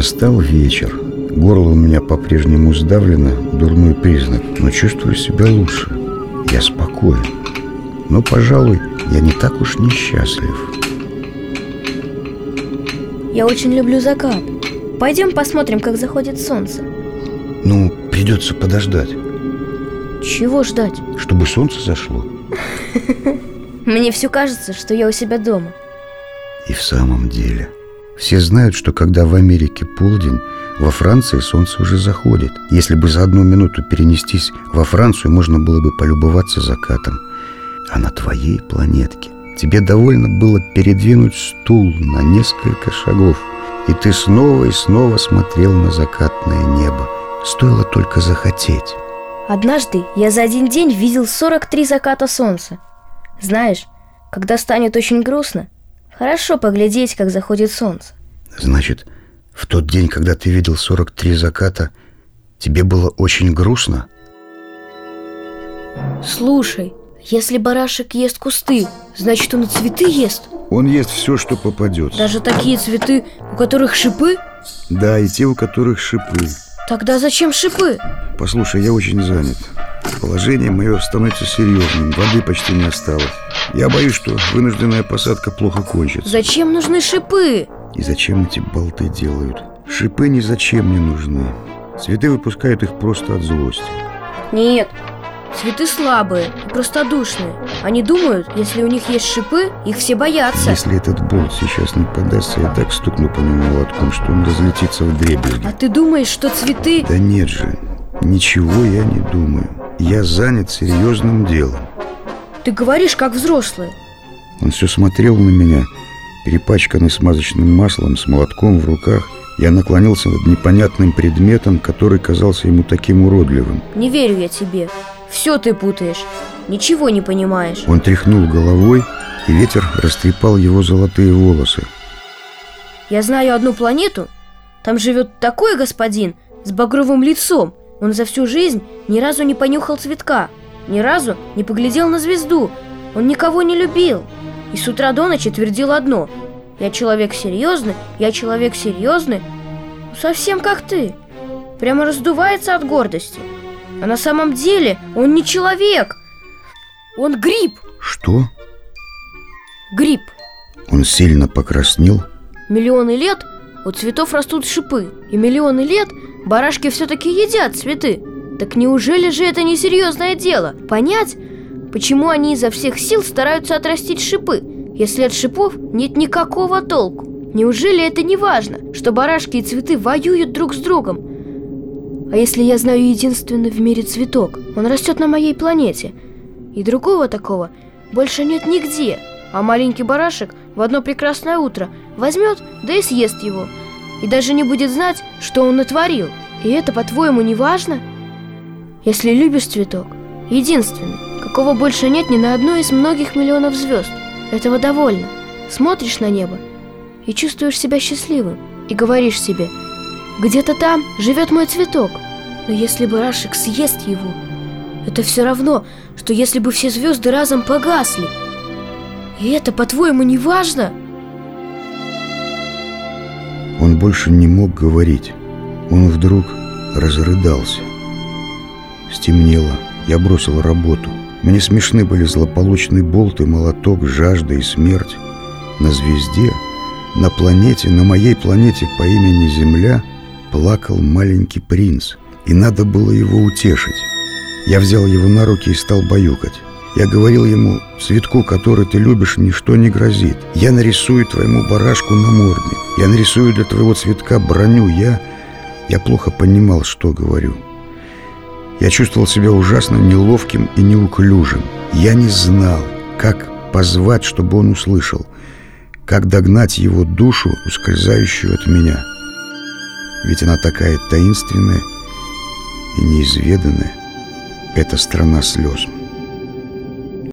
Настал вечер. Горло у меня по-прежнему сдавлено, дурной признак, но чувствую себя лучше. Я спокоен. Но, пожалуй, я не так уж несчастлив. Я очень люблю закат. Пойдем посмотрим, как заходит солнце. Ну, придется подождать. Чего ждать? Чтобы солнце зашло. Мне все кажется, что я у себя дома. И в самом деле. Все знают, что когда в Америке полдень, во Франции солнце уже заходит. Если бы за одну минуту перенестись во Францию, можно было бы полюбоваться закатом. А на твоей планетке тебе довольно было передвинуть стул на несколько шагов, и ты снова и снова смотрел на закатное небо. Стоило только захотеть. Однажды я за один день видел 43 заката солнца. Знаешь, когда станет очень грустно, хорошо поглядеть, как заходит солнце. Значит, в тот день, когда ты видел 43 заката, тебе было очень грустно? Слушай, если барашек ест кусты, значит он и цветы ест? Он ест все, что попадет. Даже такие цветы, у которых шипы? Да, и те, у которых шипы. Тогда зачем шипы? Послушай, я очень занят. Положение мое становится серьезным, воды почти не осталось. Я боюсь, что вынужденная посадка плохо кончится. Зачем нужны шипы? И зачем эти болты делают? Шипы ни зачем не нужны. Цветы выпускают их просто от злости. Нет, цветы слабые и простодушные. Они думают, если у них есть шипы, их все боятся. Если этот болт сейчас не подастся, я так стукну по нему молотком, что он разлетится в дребезги. А ты думаешь, что цветы... Да нет же, ничего я не думаю. Я занят серьезным делом. Ты говоришь, как взрослый. Он все смотрел на меня, перепачканный смазочным маслом, с молотком в руках. Я наклонился над непонятным предметом, который казался ему таким уродливым. Не верю я тебе. Все ты путаешь. Ничего не понимаешь. Он тряхнул головой, и ветер растрепал его золотые волосы. Я знаю одну планету. Там живет такой господин с багровым лицом. Он за всю жизнь ни разу не понюхал цветка, ни разу не поглядел на звезду. Он никого не любил. И с утра до ночи твердил одно «Я человек серьезный, я человек серьезный». Ну, совсем как ты. Прямо раздувается от гордости. А на самом деле он не человек. Он гриб. Что? Гриб. Он сильно покраснел? Миллионы лет у цветов растут шипы. И миллионы лет барашки все-таки едят цветы. Так неужели же это не серьезное дело? Понять, почему они изо всех сил стараются отрастить шипы, если от шипов нет никакого толку? Неужели это не важно, что барашки и цветы воюют друг с другом? А если я знаю единственный в мире цветок, он растет на моей планете, и другого такого больше нет нигде, а маленький барашек в одно прекрасное утро возьмет, да и съест его, и даже не будет знать, что он натворил. И это, по-твоему, не важно? Если любишь цветок, единственный, какого больше нет ни на одной из многих миллионов звезд, этого довольно. Смотришь на небо и чувствуешь себя счастливым, и говоришь себе, где-то там живет мой цветок. Но если барашек съест его, это все равно, что если бы все звезды разом погасли. И это, по-твоему, не важно? Он больше не мог говорить. Он вдруг разрыдался. Стемнело. Я бросил работу. Мне смешны были злополучный болт и молоток, жажда и смерть. На звезде, на планете, на моей планете по имени Земля плакал маленький принц, и надо было его утешить. Я взял его на руки и стал баюкать. Я говорил ему, цветку, который ты любишь, ничто не грозит. Я нарисую твоему барашку намордник. Я нарисую для твоего цветка броню. Я... Я плохо понимал, что говорю. Я чувствовал себя ужасно неловким и неуклюжим. Я не знал, как позвать, чтобы он услышал, как догнать его душу, ускользающую от меня. Ведь она такая таинственная и неизведанная. Это страна слез.